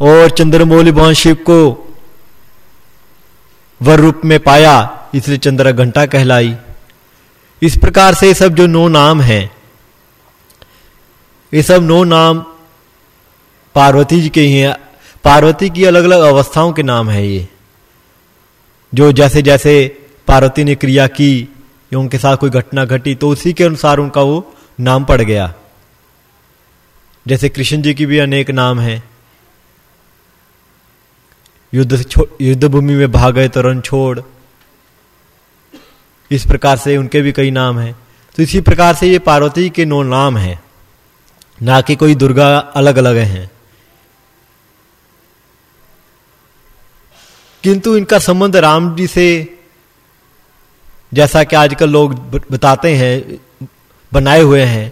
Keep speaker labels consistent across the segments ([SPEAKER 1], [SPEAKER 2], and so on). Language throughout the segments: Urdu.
[SPEAKER 1] اور چندر مولی بہن شیو کو ور روپ میں پایا، اس لیے چندر گھنٹا کہلائی۔ اس پرکار سے یہ سب جو نو نام ہیں، یہ سب نو نام پاروتی جی کے ہی ہیں۔ پاروتی کی الگ الگ اوستھاؤں کے نام ہے یہ۔ جو جیسے جیسے پاروتی نے کریا کی یا ان کے ساتھ کوئی گھٹنا گھٹی، تو اسی کے انسار ان کا وہ نام پڑ گیا۔ جیسے کرشن جی کی بھی انیک نام ہے یدھ بھومی میں بھاگے تو رن چھوڑ۔ اس پرکار سے ان کے بھی کئی نام ہیں۔ تو اسی پرکار سے یہ پاروتی کے نو نام ہیں۔ نہ کہ کوئی درگا الگ الگ ہیں۔ کنتو ان کا سمبند رام جی سے جیسا کہ آج کل لوگ بتاتے ہیں، بنائے ہوئے ہیں۔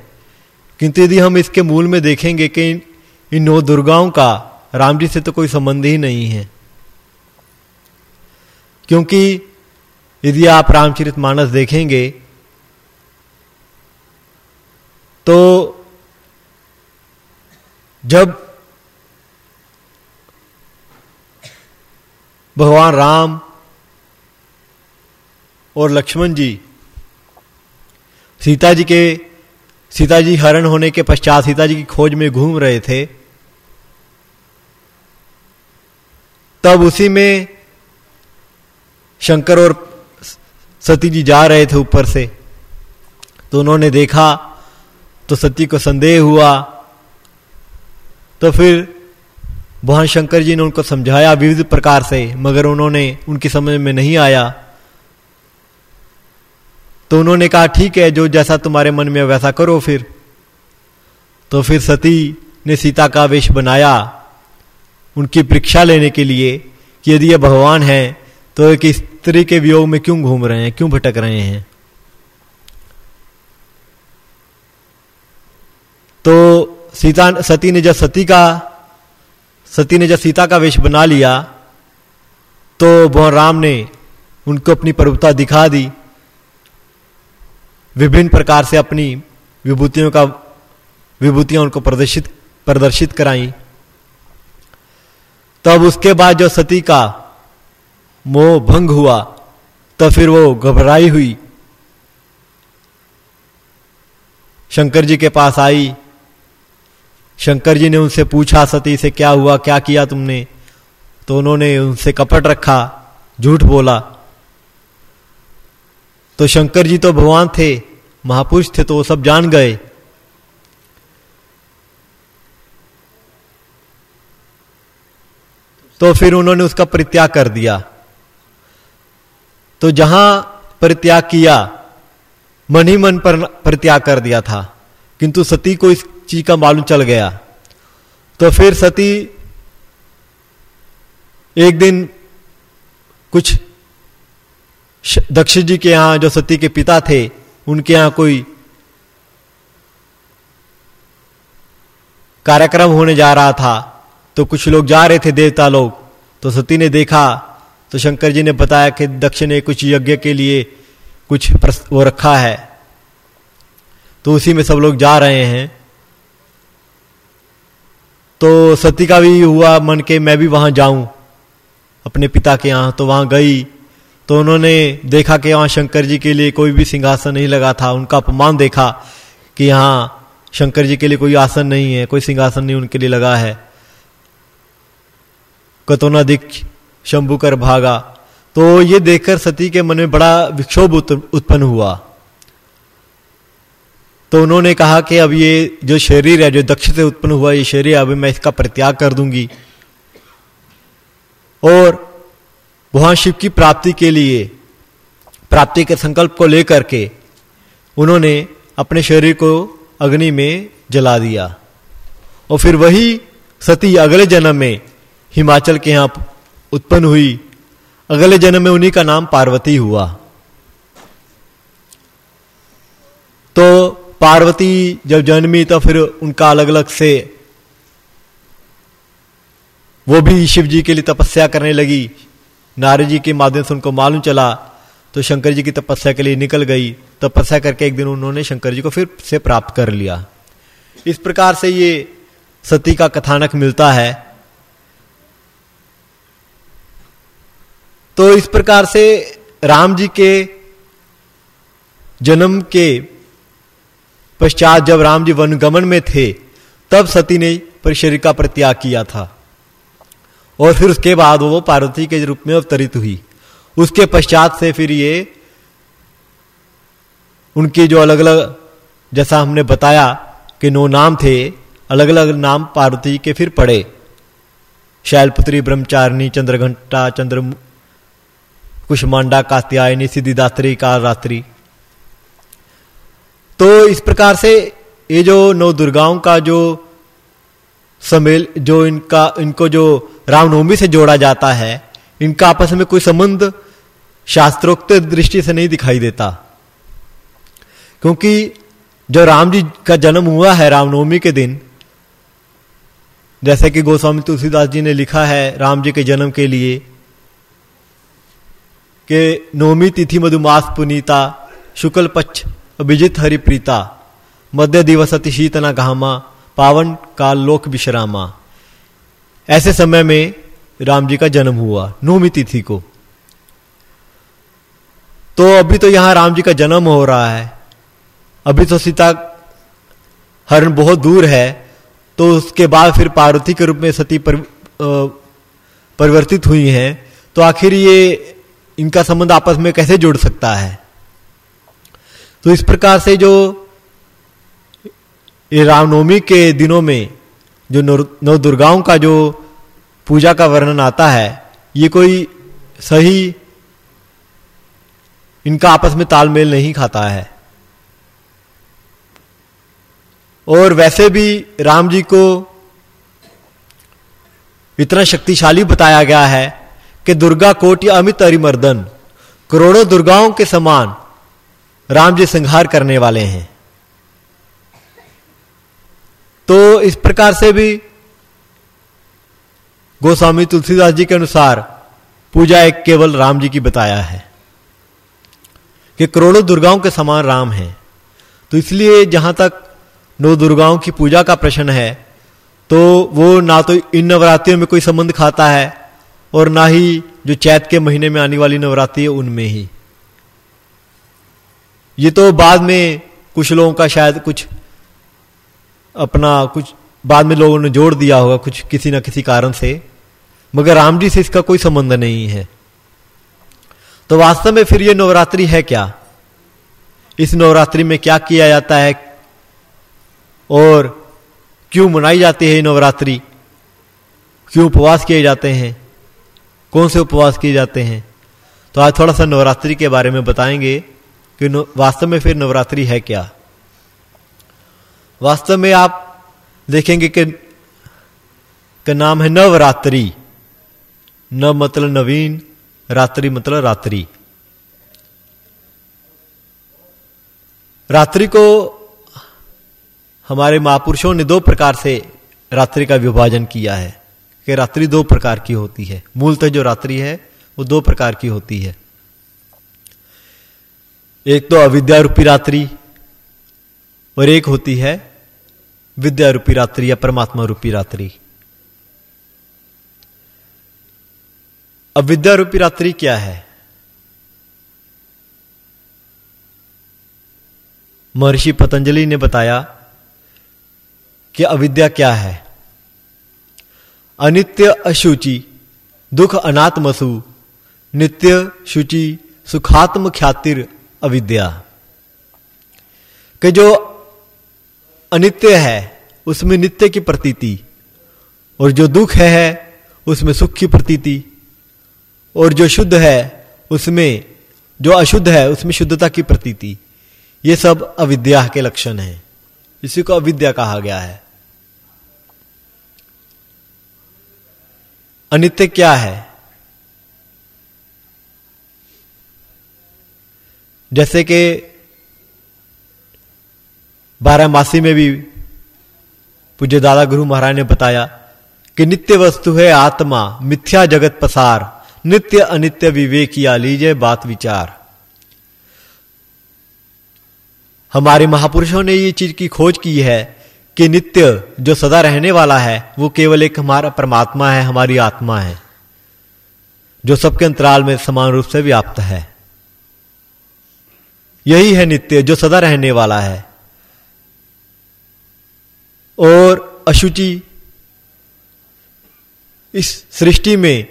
[SPEAKER 1] کنتو یدی ہم اس کے مول میں دیکھیں گے کہ ان نو درگاؤں کا رام جی سے تو کوئی سمبند ہی نہیں ہے۔ کیونکہ یدی آپ رام چرت مانس دیکھیں گے، تو جب بھگوان رام اور لکشمن جی سیتا جی کے، سیتا جی ہرن ہونے کے پشچات سیتا جی کی کھوج میں گھوم رہے تھے، تب اسی میں شنکر اور ستی جی جا رہے تھے اوپر سے۔ تو انہوں نے دیکھا تو ستی کو سندے ہوا۔ تو پھر بہن شنکر جی نے ان کو سمجھایا ووھ پرکار سے، مگر انہوں نے، ان کی سمجھ میں نہیں آیا۔ تو انہوں نے کہا، ٹھیک ہے، جو جیسا تمہارے من میں ویسا کرو پھر۔ تو پھر ستی نے سیتا کا ویش بنایا ان کی پریشا لینے کے لیے کہ یدی یہ بھگوان ہے تو ایک استری کے ویوگ میں کیوں گھوم رہے ہیں؟ کیوں بھٹک رہے ہیں؟ تو سیتا ستی نے جب ستی کا ستی نے جب سیتا کا ویش بنا لیا، تو بہن رام نے ان کو اپنی پروتا دکھا دی۔ وبھن پرکار سے اپنی وبھوتیوں کا وبھوتیاں ان کو پردرشت پردرشت کرائی۔ تب اس کے بعد جو ستی کا موہ بھنگ ہوا تو پھر وہ گھبرائی ہوئی۔ شنکر جی کے پاس آئی۔ شنکر جی نے ان سے پوچھا، ستی سے کیا ہوا؟ کیا کیا تم نے؟ تو انہوں نے ان سے کپٹ رکھا، جھوٹ بولا۔ تو شنکر جی تو بھگوان تھے، مہاپروش تھے، تو وہ سب جان گئے۔ تو پھر انہوں نے اس کا پرتیاگ کر دیا۔ تو جہاں پرتیاگ کیا من ہی من پر پرتیاگ کر دیا تھا، کنتو ستی کو اس چیز کا معلوم چل گیا۔ تو پھر ستی ایک دن کچھ دکش جی کے یہاں جو ستی کے پتا تھے، ان کے یہاں کوئی کارکرم ہونے جا رہا تھا۔ تو کچھ لوگ جا رہے تھے، دیوتا لوگ۔ تو ستی نے دیکھا تو شنکر جی نے بتایا کہ دکش نے کچھ یج کے لیے کچھ وہ رکھا ہے۔ تو اسی میں سب لوگ جا رہے ہیں۔ تو ستی کا بھی ہوا من کے میں بھی وہاں جاؤں۔ اپنے پتا کے یہاں تو وہاں گئی۔ تو انہوں نے دیکھا کہ وہاں شنکر جی کے لیے کوئی بھی سنگھاسن نہیں لگا تھا۔ ان کا اپمان دیکھا کہ یہاں شنکر جی کے لیے کوئی آسن نہیں ہے، کوئی سنگھاسن نہیں ان کے لیے لگا ہے۔ کتونا دکھ شمبو کر بھاگا۔ تو یہ دیکھ کر ستی کے من میں بڑا وکشوب اتپن ہوا۔ تو انہوں نے کہا کہ اب یہ جو شریر ہے، جو دکش سے اتپن ہوا، یہ شریر اب میں اس کا پرتیاگ کر دوں گی۔ اور وہاں شیو کی پراپتی کے لیے، پراپتی کے سنکلپ کو لے کر کے انہوں نے اپنے شریر کو اگنی میں جلا دیا۔ اور پھر وہی ستی اگلے جنم میں ہماچل کے یہاں اتپن ہوئی۔ اگلے جنم میں انہیں کا نام پاروتی ہوا۔ تو پاروتی جب جنمی تو پھر ان کا الگ الگ سے وہ بھی شیو جی کے لیے تپسیا کرنے لگی۔ ناری جی کے مادھیم سے ان کو معلوم چلا تو شنکر جی کی تپسیا کے لیے نکل گئی۔ تپسیا کر کے ایک دن انہوں نے شنکر جی کو پھر سے پراپت کر لیا۔ اس پرکار سے یہ ستی کا کتھانک ملتا ہے۔ تو اس پرکار سے رام جی کے جنم کے پشچات جب رام جی ون گمن میں تھے، تب ستی نے پرشری کا پرتیاگ کیا تھا۔ اور پھر اس کے بعد وہ پاروتی کے روپ میں اوترت ہوئی۔ اس کے پشچات سے پھر یہ ان کی جو الگ الگ جیسا ہم نے بتایا کہ نو نام تھے الگ الگ نام پاروتی کے پھر پڑے۔ شیل پتری برہمچارنی چندر گھنٹا چندر کشمانڈا کاتیاینی سدھی داتری کال راتری تو اس پرکار سے یہ جو نو درگاؤں کا جو سمیل، جو ان کا، ان کو جو رام نومی سے جوڑا جاتا ہے، ان کا آپس میں کوئی سمبند شاستروکت درشٹی سے نہیں دکھائی دیتا۔ کیونکہ جو رام جی کا جنم ہوا ہے رام نومی کے دن، جیسے کہ گوسوامی تلسی داس جی نے لکھا ہے رام جی کے جنم کے لیے کہ نومی تتھی مدھماس پنیتا شکل پچ ابھیجت ہری پریتا، مدھیہ دیوس اتی شیتنا گہاما پاون کال لوک بشراما۔ ایسے سمے میں رام جی کا جنم ہوا، نومی تتھی کو۔ تو ابھی تو یہاں رام جی کا جنم ہو رہا ہے۔ ابھی تو سیتا ہرن بہت دور ہے، تو اس کے بعد پھر پاروتی کے روپ میں ستی پر پریورتت ہوئی ہیں۔ تو آخر یہ ان کا سمبند آپس میں کیسے جڑ سکتا ہے؟ تو اس پرکار سے جو رام نومی کے دنوں میں جو نو درگاؤں کا جو پوجا کا ورنن آتا ہے، یہ کوئی صحیح ان کا آپس میں تال میل نہیں کھاتا ہے۔ اور ویسے بھی رام جی کو اتنا شکتیشالی بتایا گیا ہے کہ درگا کوٹی امت مردن کروڑوں درگاؤں کے سمان رام جی سنگھار کرنے والے ہیں۔ تو اس پرکار سے بھی گوسوامی تلسی داس جی کے انوسار پوجا ایک کیول رام جی کی بتایا ہے کہ کروڑوں درگاؤں کے سمان رام ہیں۔ تو اس لیے جہاں تک نو درگاؤں کی پوجا کا پرشن ہے، تو وہ نہ تو ان نوراتریوں میں کوئی سمبند کھاتا ہے اور نہ ہی جو چیت کے مہینے میں آنے والی نوراتری ہے ان میں ہی۔ یہ تو بعد میں کچھ لوگوں کا شاید کچھ اپنا کچھ بعد میں لوگوں نے جوڑ دیا ہوگا کچھ کسی نہ کسی کارن سے، مگر رام جی سے اس کا کوئی سمبند نہیں ہے۔ تو واستو میں پھر یہ نوراتری ہے کیا؟ اس نوراتری میں کیا کیا جاتا ہے؟ اور کیوں منائی جاتی ہے یہ نوراتری؟ کیوں اپواس کیے جاتے ہیں؟ کون سے اپواس کیے جاتے ہیں؟ تو آج تھوڑا سا نوراتری کے بارے میں بتائیں گے کہ واستو میں پھر نوراتری ہے کیا؟ واستو میں آپ دیکھیں گے کہ نام ہے نوراتری۔ نو مطلب نوین، راتری مطلب راتری۔ راتری کو ہمارے مہاپروشوں نے دو پرکار سے راتری کا وبھاجن کیا ہے۔ کہ راتری دو پرکار کی ہوتی ہے۔ مولت جو راتری ہے، وہ دو پرکار کی ہوتی ہے۔ ایک تو اودیا روپی راتری اور ایک ہوتی ہے ودیا روپی راتری یا پرماتما روپی راتری۔ اب ودیا روپی راتری کیا ہے؟ مہرشی پتنجلی نے بتایا کہ اودیا کیا ہے۔ انتیہ اشوچی دکھ اناتمسو نتیہ شوچی سکھاتم کھاتر اودیا کہ جو انتیہ ہے اس میں نتیہ کی پرتیتی اور جو دکھ ہے اس میں سکھ کی پرتیتی اور جو شدھ ہے اس میں جو اشدھ ہے اس میں شدھتا کی پرتیتی یہ سب اودیا کے لکشن ہیں اسی کو اودیا کہا گیا ہے انتیہ کیا ہے؟ جیسے کہ بارہ ماسی میں بھی پوجے دادا گرو مہاراج نے بتایا کہ نتیہ وستو ہے آتما، متھیا جگت پسار، نتیہ انتیہ وویک یا لیجے بات وچار ہمارے مہاپروشوں نے یہ چیز کی کھوج کی ہے کہ نتیہ جو سدا رہنے والا ہے، وہ کیول ایک ہمارا پرماتما ہے، ہماری آتما ہے۔ جو سب کے انترال میں سمان روپ سے ویاپت ہے۔ یہی ہے نتیہ جو سدا رہنے والا ہے۔ اور اشوچی اس سرشٹی میں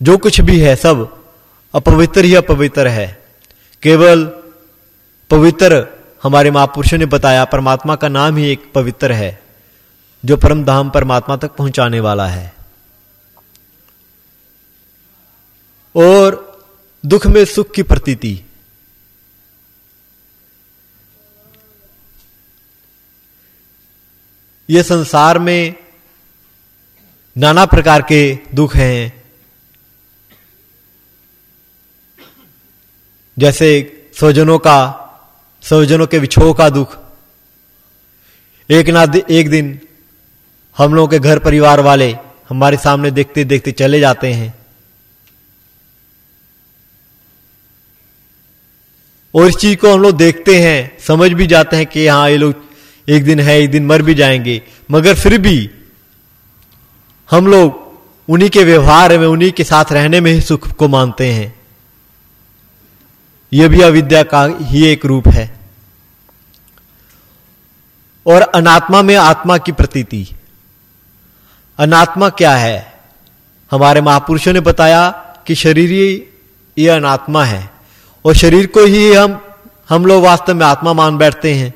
[SPEAKER 1] جو کچھ بھی ہے، سب اپوتر ہی اپوتر ہے۔ کیول پوتر ہمارے مہاپرشوں نے بتایا پرماتما کا نام ہی ایک پوتر ہے، جو پرم دھام پرماتما تک پہنچانے والا ہے۔ اور دکھ میں سکھ کی پرتیتی۔ یہ سنسار میں نانا پرکار کے دکھ ہیں۔ جیسے سوجنوں کا سوجنوں کے بچھو کا دکھ۔ ایک نہ ایک دن ہم لوگوں کے گھر پریوار والے ہمارے سامنے دیکھتے دیکھتے چلے جاتے ہیں۔ اور اس چیز کو ہم لوگ دیکھتے ہیں، سمجھ بھی جاتے ہیں کہ ہاں یہ لوگ ایک دن ہے ایک دن مر بھی جائیں گے۔ مگر پھر بھی ہم لوگ انہی کے ویوہار میں، انہی کے ساتھ رہنے میں ہی سکھ کو مانتے ہیں۔ یہ بھی اودیا کا ہی ایک روپ ہے۔ اور اناتما میں آتما کی پرتیتی۔ اناتما کیا ہے؟ ہمارے مہاپرشوں نے بتایا کہ شریر یہ اناتما ہے۔ اور شریر کو ہی ہم ہم لوگ واستو میں آتما مان بیٹھتے ہیں۔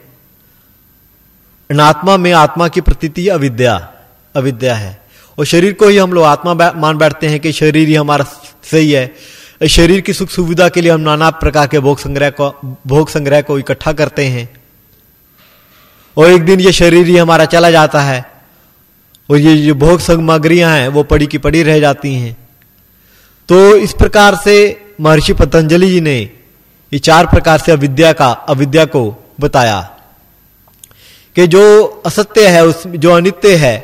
[SPEAKER 1] اناتما میں آتما کی پرتیتی اودیا اودیا ہے۔ اور شریر کو ہی ہم لوگ آتما مان بیٹھتے ہیں کہ شریر ہی ہمارا صحیح ہے۔ شریر کی سکھ سویدھا کے لیے ہم نانا پرکار کے بھوگ سنگرہ کو بھوگ سنگرہ کو اکٹھا کرتے ہیں۔ اور ایک دن یہ شریر ہی ہمارا چلا جاتا ہے۔ اور یہ جو بھوگ سمگریاں ہیں، وہ پڑی کی پڑی رہ جاتی ہیں۔ تو اس پرکار سے مہرشی پتنجلی جی نے یہ چار پرکار سے اودیا کا اودیا کو بتایا کہ جو استیہ ہے، اس جو انتیہ ہے،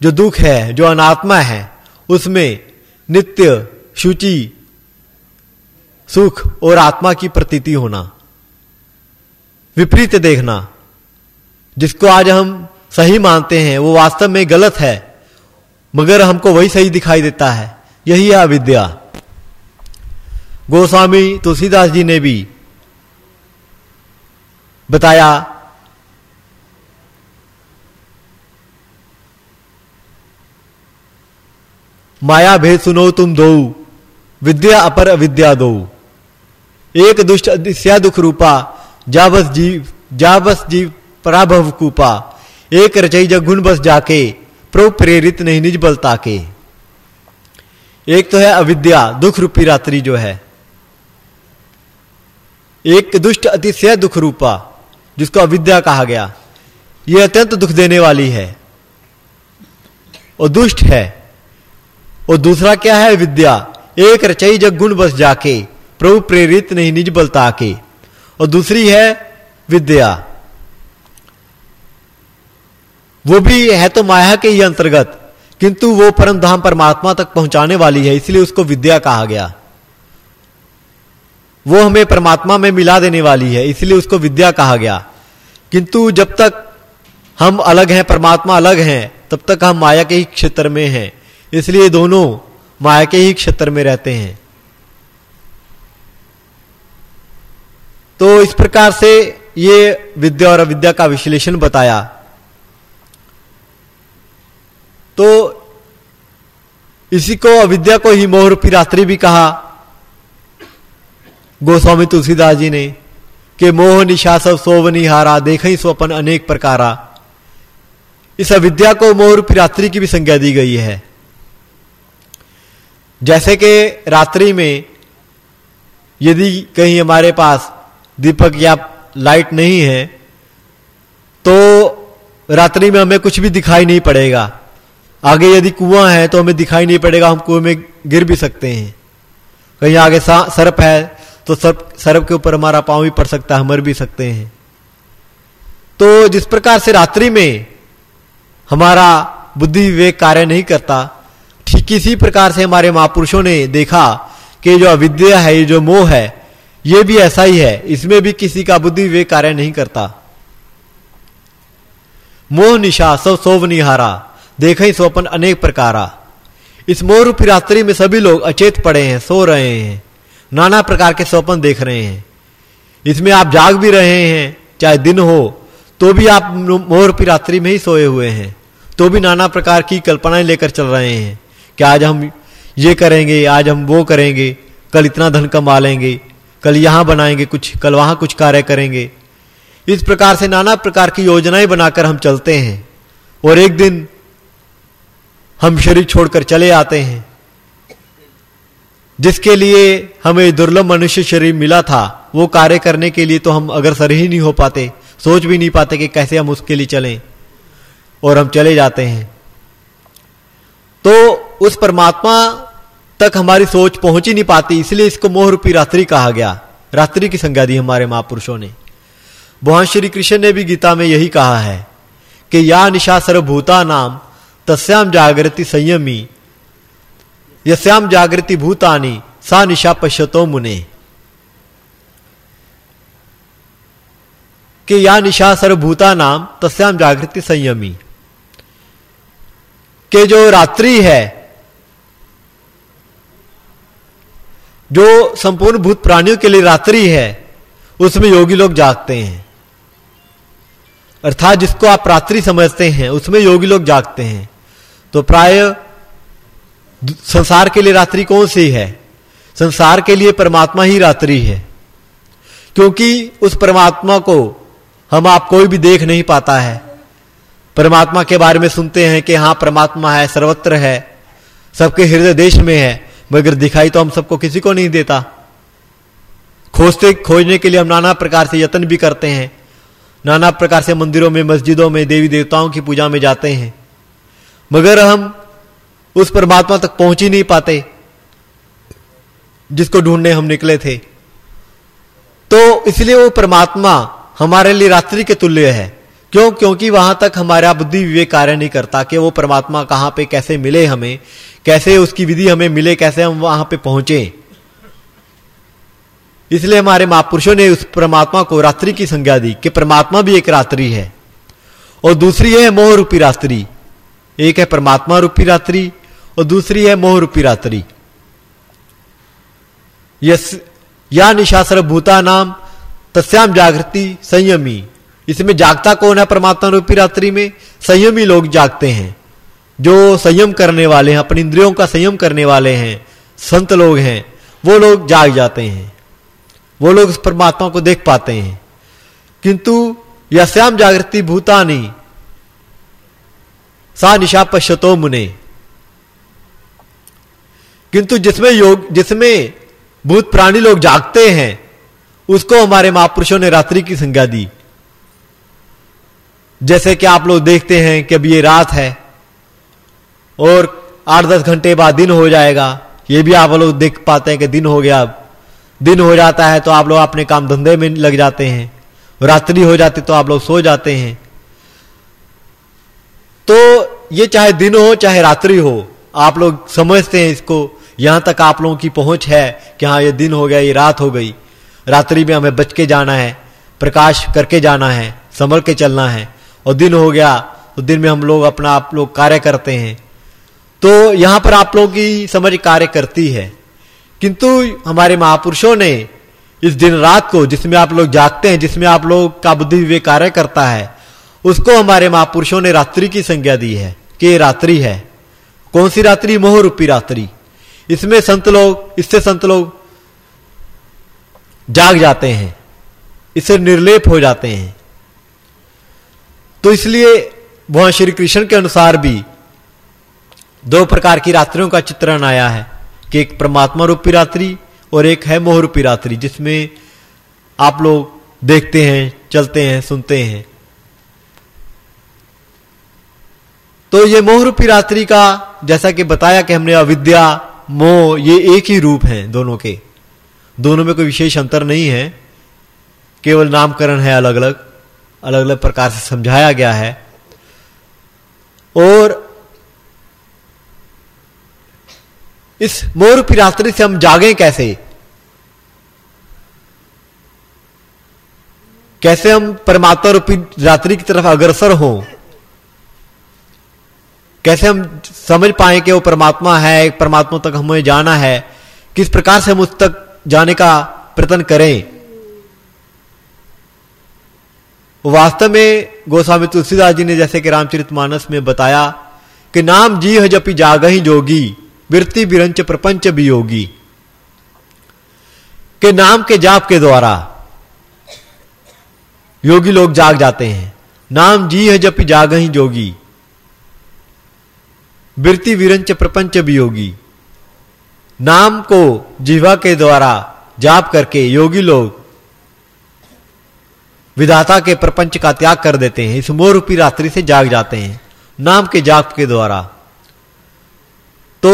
[SPEAKER 1] جو دکھ ہے، جو اناتما ہے، اس میں نتیہ شوچی، سکھ اور آتما کی پرتیتی ہونا۔ وپریت دیکھنا۔ جس کو آج ہم صحیح مانتے ہیں، وہ واستو میں غلط ہے، مگر ہم کو وہی صحیح دکھائی دیتا ہے۔ یہی ہے اودیا۔ گوسوامی تلسی داس جی نے بھی بتایا، مایا بھید سنو تم دو۔ اودیا دو ایک دہ دکھ روپاس جی جا بس جیو پاپو کو گن بس جا کے پرت نہیں کے ایک تو ہے اودیا دکھ روپی راتری جو ہے ایک دہ دکھ روپا جس کو اودیا کہا گیا یہ اتنت دکھ دینے والی ہے اور دش ہے اور دوسرا کیا ہے ایک رچئی جگ گن بس جا کے پرو پریرت نہیں نج بلتا کے اور دوسری ہے ودیا۔ وہ بھی ہے تو مایا کے ہی انترگت، کنتو وہ پرم دھام پرماتما تک پہنچانے والی ہے، اس لیے اس کو ودیا کہا گیا۔ وہ ہمیں پرماتما میں ملا دینے والی ہے، اس لیے اس کو ودیا کہا گیا۔ کنتو جب تک ہم الگ ہیں، پرماتما الگ ہیں، تب تک ہم مایا کے ہی کھیتر میں ہیں۔ اس لیے دونوں مایا کے ہی کتر میں رہتے ہیں۔ تو اس پرکار سے یہ ودیا اور اودیا کا وشلیشن بتایا۔ تو اسی کو اودیا کو ہی موہر پیراتری بھی کہا۔ گوسوامی تلسی داس جی نے کہ موہ نشا سب سوونی دیکھ دیکھیں سوپن انیک پرکارا۔ اس اودیا کو موہر پی راتری کی بھی سنگیا دی گئی ہے۔ جیسے کہ راتری میں یدی کہیں ہمارے پاس دیپک یا لائٹ نہیں ہے، تو راتری میں ہمیں کچھ بھی دکھائی نہیں پڑے گا۔ آگے یدی کنواں ہے تو ہمیں دکھائی نہیں پڑے گا، ہم کنویں میں گر بھی سکتے ہیں۔ کہیں آگے سرپ ہے تو سرپ سرپ کے اوپر ہمارا پاؤں بھی پڑ سکتا ہے مر بھی سکتے ہیں۔ تو جس پرکار سے راتری میں ہمارا بدھی وویک کاریہ نہیں کرتا کسی پرکار سے ہمارے مہاپرشوں نے دیکھا کہ جو اودیا ہے، یہ جو موہ ہے، یہ بھی ایسا ہی ہے۔ اس میں بھی کسی کا بدھی ویک کاریہ نہیں کرتا۔ موہ نشا، سو سوب نہارا، دیکھیں سوپن انیک پرکارا۔ اس موہ روپی راستری میں سبھی لوگ اچیت پڑے ہیں، سو رہے ہیں۔ نانا پرکار کے سوپن دیکھ رہے ہیں۔ اس میں آپ جاگ بھی رہے ہیں، چاہے دن ہو، تو بھی آپ موہ روپی راستری میں ہی سوئے ہوئے ہیں۔ تو بھی نانا پرکار کی کلپنائیں لے کر چل رہے ہیں۔ کہ آج ہم یہ کریں گے، آج ہم وہ کریں گے، کل اتنا دھن کما لیں گے، کل یہاں بنائیں گے، کچھ، کل وہاں کچھ کاریہ کریں گے۔ اس پرکار سے نانا پرکار کی یوجنائیں بنا کر ہم چلتے ہیں۔ اور ایک دن ہم شریر چھوڑ کر چلے آتے ہیں۔ جس کے لیے ہمیں درلبھ منشیہ شریر ملا تھا، وہ کاریہ کرنے کے لیے تو ہم اگر سر ہی نہیں ہو پاتے، سوچ بھی نہیں پاتے کہ کیسے ہم اس کے لیے چلیں۔ اور ہم چلے جاتے ہیں۔ تو اس پرماتما تک ہماری سوچ پہنچ ہی نہیں پاتی، اس لیے اس کو موہ روپی راتری کہا گیا۔ راتری کی سنگا دی ہمارے مہا نے۔ بھگوان شری کرشن نے بھی گیتا میں یہی کہا ہے کہ یا نشا سربھوتا نام تسیام جاگرتی سیمی یسیام جاگرتی بھوتانی سا نشا پشتو منے کہ یا نشا سربھوتا نام تسیام جاگرتی سیمی کہ جو راتری ہے، جو سمپورن بھوت پرانیوں کے لیے راتری ہے، اس میں یوگی لوگ جاگتے ہیں۔ ارتھات جس کو آپ راتری سمجھتے ہیں، اس میں یوگی لوگ جاگتے ہیں۔ تو پرائے سنسار کے لیے راتری کون سی ہے؟ سنسار کے لیے پرماتما ہی راتری ہے۔ کیونکہ اس پرماتما کو ہم آپ کوئی بھی دیکھ نہیں پاتا ہے۔ پرماتما کے بارے میں سنتے ہیں کہ ہاں پرماتما ہے، سروتر ہے، سب کے ہردے دیش میں ہے، مگر دکھائی تو ہم سب کو کسی کو نہیں دیتا۔ کھوجتے، کھوجنے کے لیے ہم نانا پرکار سے یتن بھی کرتے ہیں۔ نانا پرکار سے مندروں میں، مسجدوں میں، دیوی دیوتاؤں کی پوجا میں جاتے ہیں۔ مگر ہم اس پرماتما تک پہنچ ہی نہیں پاتے جس کو ڈھونڈنے ہم نکلے تھے۔ تو اس لیے وہ پرماتما ہمارے لیے راتری کے تلیہ ہے۔ کیوں؟ کیونکہ وہاں تک ہمارا بدھی وویک کاریہ نہیں کرتا کہ وہ پرماتما کہاں پہ کیسے ملے ہمیں، کیسے اس کی ودھی ہمیں ملے، کیسے ہم وہاں پہ پہنچے۔ اس لیے ہمارے مہاپرشوں نے اس پرماتما کو راتری کی سنگیا دی کہ پرماتما بھی ایک راتری ہے۔ اور دوسری ہے موہ روپی راتری۔ ایک ہے پرماتما روپی راتری اور دوسری ہے موہ روپی راتری۔ یا نشاسر بھوتا نام تسیام جاگرتی سیمی اس میں جاگتا کون ہے پرماتما روپی راتری میں؟ سیم ہی لوگ جاگتے ہیں۔ جو سیم کرنے والے ہیں، اپنی اندروں کا سیم کرنے والے ہیں، سنت لوگ ہیں، وہ لوگ جاگ جاتے ہیں۔ وہ لوگ اس پرماتما کو دیکھ پاتے ہیں۔ کنتو یسیام جاگرتی بھوتانی، سا نشا پشتو منے کنتو جس میں یوگ، جس میں بھوت پرانی لوگ جاگتے ہیں، اس کو ہمارے مہاپرشوں نے راتری کی سنگا دی۔ جیسے کہ آپ لوگ دیکھتے ہیں کہ اب یہ رات ہے اور آٹھ دس گھنٹے بعد دن ہو جائے گا، یہ بھی آپ لوگ دیکھ پاتے ہیں کہ دن ہو گیا اب۔ دن ہو جاتا ہے تو آپ لوگ اپنے کام دھندے میں لگ جاتے ہیں۔ راتری ہو جاتی تو آپ لوگ سو جاتے ہیں۔ تو یہ چاہے دن ہو، چاہے راتری ہو، آپ لوگ سمجھتے ہیں اس کو۔ یہاں تک آپ لوگوں کی پہنچ ہے کہ ہاں یہ دن ہو گیا، یہ رات ہو گئی۔ راتری میں ہمیں بچ کے جانا ہے، پرکاش کر کے جانا ہے سمر کے چلنا ہے۔ اور دن ہو گیا تو دن میں ہم لوگ اپنا آپ لوگ کاریہ کرتے ہیں۔ تو یہاں پر آپ لوگوں کی سمجھ کاریہ کرتی ہے۔ کنتو ہمارے مہاپرشوں نے اس دن رات کو جس میں آپ لوگ جاگتے ہیں، جس میں آپ لوگ کا بدھی وے کاریہ کرتا ہے، اس کو ہمارے مہاپرشوں نے راتری کی سنگیا دی ہے۔ کہ راتری ہے؟ کون سی راتری؟ موہ روپی راتری۔ اس میں سنت لوگ، اس سے سنت لوگ جاگ جاتے ہیں۔ اس سے نرلپ ہو جاتے ہیں۔ تو اس لیے وہاں شری کرشن کے انوسار بھی دو پرکار کی راتریوں کا چترن آیا ہے کہ ایک پرماتما روپی راتری اور ایک ہے موہروپی راتری، جس میں آپ لوگ دیکھتے ہیں، چلتے ہیں، سنتے ہیں۔ تو یہ موہروپی راتری کا جیسا کہ بتایا کہ ہم نے اودیا، موہ، یہ ایک ہی روپ ہیں دونوں کے۔ دونوں میں کوئی وشیش انتر نہیں ہے، کیول نام کرن ہے الگ الگ۔ الگ الگ پرکار سے سمجھایا گیا ہے۔ اور اس مور پراستری سے ہم جاگیں کیسے؟ کیسے ہم پرماتما روپی راتری کی طرف اگرسر ہوں؟ کیسے ہم سمجھ پائیں کہ وہ پرماتما ہے پرماتما تک ہمیں جانا ہے؟ کس پرکار سے ہم اس تک جانے کا پرتن کریں؟ واسطہ میں گوسوامی تلسی داس جی نے جیسے کہ رام چرت مانس میں بتایا کہ نام جی ہے جاگ جاگہ ہی جوگی، برتی برنچ پرپنچ بھی ہوگی کہ نام کے جاپ کے دوارا یوگی لوگ جاگ جاتے ہیں۔ نام جی ہے جب جاگ ہی جوگی۔ برتی ویرنچ پرپنچ بھی ہوگی نام کو جیوا کے دوارا جاپ کر کے یوگی لوگ وداتا کے پرپنچ کا تیاگ کر دیتے ہیں اس مور روپی راتری سے جاگ جاتے ہیں۔ نام کے جاگ کے دوارا۔ تو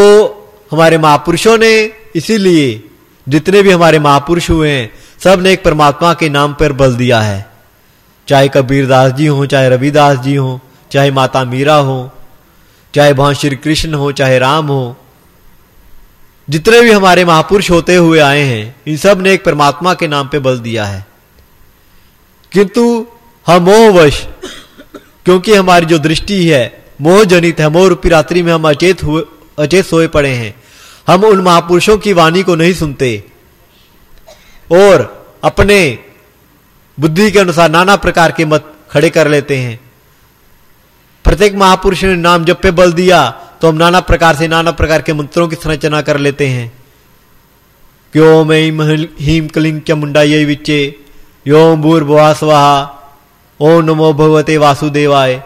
[SPEAKER 1] ہمارے مہا پرشوں نے اسی لیے جتنے بھی ہمارے مہا پرش ہوئے ہیں، سب نے ایک پرماتما کے نام پر بل دیا ہے۔ چاہے کبیر داس جی ہوں، چاہے روی داس جی ہوں، چاہے ماتا میرا ہوں، چاہے بھان شری کرشن ہو چاہے رام ہو جتنے بھی ہمارے مہاپرش ہوتے ہوئے آئے ہیں، ان سب نے ایک پرماتما کے نام پہ بل دیا ہے۔ کنتو ہاں ہم وش، کیونکہ ہماری جو درشٹی ہے موہ جنت ہے موہ روپی راتری میں ہم اچیت ہوئے، اچیت سوئے پڑے ہیں۔ ہم ان مہاپرشوں کی وانی کو نہیں سنتے۔ اور اپنے بدھی کے انوسار نانا پرکار کے مت کھڑے کر لیتے ہیں۔ پرتیک مہاپرش نے نام جب پہ بل دیا، تو ہم نانا پرکار سے نانا پرکار کے منتروں کی سرچنا کر لیتے ہیں۔ کیوں میں ہیم کلنگ کیا منڈا یہ وچے؟ سو اوم نمو بگوتے واسوے وائے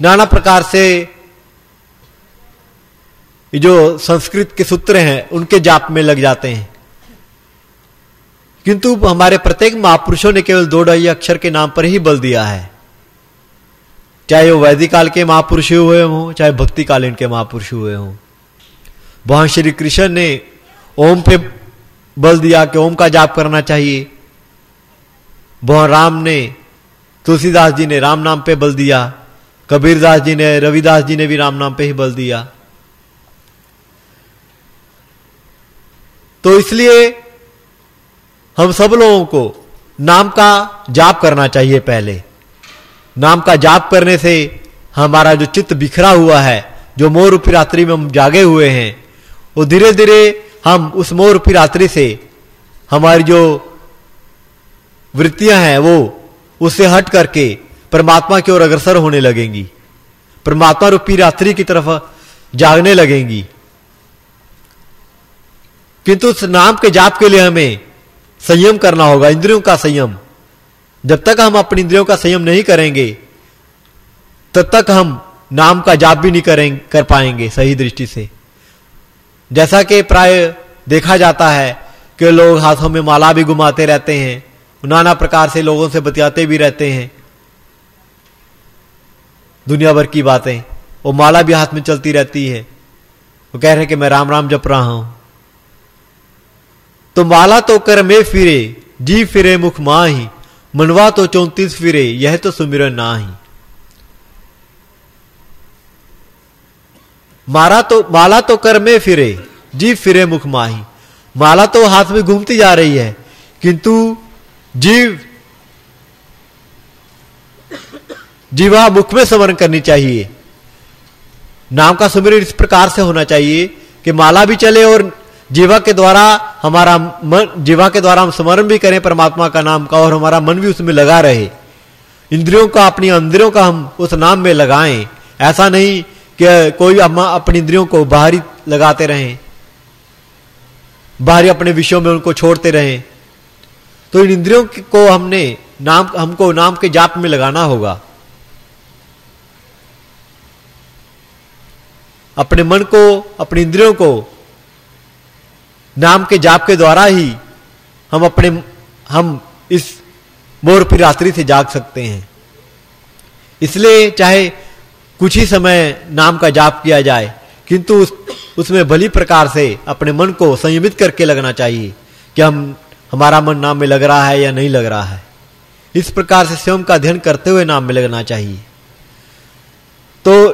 [SPEAKER 1] نانا پرکار سے جو سنسکرت کے سوتر ہیں ان کے جاپ میں لگ جاتے ہیں کنتو ہمارے پرتک مہاپر نے کے اکثر کے نام پر ہی بل دیا ہے چاہے وہ ویدکال کے مہاپروش ہوئے ہوں چاہے بکتی کالین کے مہاپرش ہوئے ہوں بہان شری کر بل دیا کہ اوم کا جاپ کرنا چاہیے بہن رام نے، تلسی داس جی نے رام نام پہ بل دیا، کبیر داس جی نے، روی داس جی نے بھی رام نام پہ ہی بل دیا۔ تو اس لیے ہم سب لوگوں کو نام کا جاپ کرنا چاہیے پہلے۔ نام کا جاپ کرنے سے ہمارا جو چت بکھرا ہوا ہے، جو مور روپی راتری میں ہم جاگے ہوئے ہیں، وہ دھیرے دھیرے ہم اس مور روپی راتری سے ہماری جو وتیاں ہیں وہ اس سے ہٹ کر کے پرماتما کی اور اگرسر ہونے لگیں گی۔ پرماتما روپی راتری کی طرف جاگنے لگیں گی۔ کنتو اس نام کے جاپ کے لیے ہمیں سیم کرنا ہوگا اندروں کا سیم جب تک ہم اپنی اندروں کا سیم نہیں کریں گے، تب تک ہم نام کا جاپ بھی نہیں کریں، کر پائیں گے صحیح درشٹی سے۔ جیسا کہ پرائے دیکھا جاتا ہے کہ لوگ ہاتھوں میں مالا بھی گھماتے رہتے ہیں نانا پرکار سے لوگوں سے بتیاتے بھی رہتے ہیں۔ دنیا بھر کی باتیں۔ وہ مالا بھی ہاتھ میں چلتی رہتی ہے۔ وہ کہہ رہے کہ میں رام رام جپ رہا ہوں۔ تو مالا تو کرمے پھرے جی پھرے مکھ ماہی۔ منوا تو چونتیس پھرے، یہ تو سمر نہ ہی مارا تو مالا تو کرمے پھرے جی پھرے مکھ ماہی۔ مالا تو ہاتھ میں گھومتی جا رہی ہے۔ کنتو جیو جیوا مکھ میں سمرن کرنی چاہیے۔ نام کا سمرن اس پرکار سے ہونا چاہیے کہ مالا بھی چلے اور جیوا کے دوارا ہمارا جیوا کے دوارا ہم سمرن بھی کریں پرماتما کا نام کا اور ہمارا من بھی اس میں لگا رہے۔ اندروں کا اپنی اندروں کا ہم اس نام میں لگائیں۔ ایسا نہیں کہ کوئی ہم اپنی اندروں کو باہری لگاتے رہیں۔ باہری اپنے وشوں میں ان کو چھوڑتے رہیں۔ تو ان اندروں کو ہم نے نام ہم کو نام کے جاپ میں لگانا ہوگا۔ اپنے من کو اپنے اندروں کو نام کے جاپ کے دوارا ہی ہم اپنے ہم اس مور پہ راتری سے جاگ سکتے ہیں۔ اس لیے چاہے کچھ ہی سمے نام کا جاپ کیا جائے کنتو اس, اس میں بھلی پرکار سے اپنے من کو سیمت کر کے لگنا چاہیے کہ ہم ہمارا من نام میں لگ رہا ہے یا نہیں لگ رہا ہے۔ اس پرکار سے سیوم کا ادھیان کرتے ہوئے نام میں لگنا چاہیے۔ تو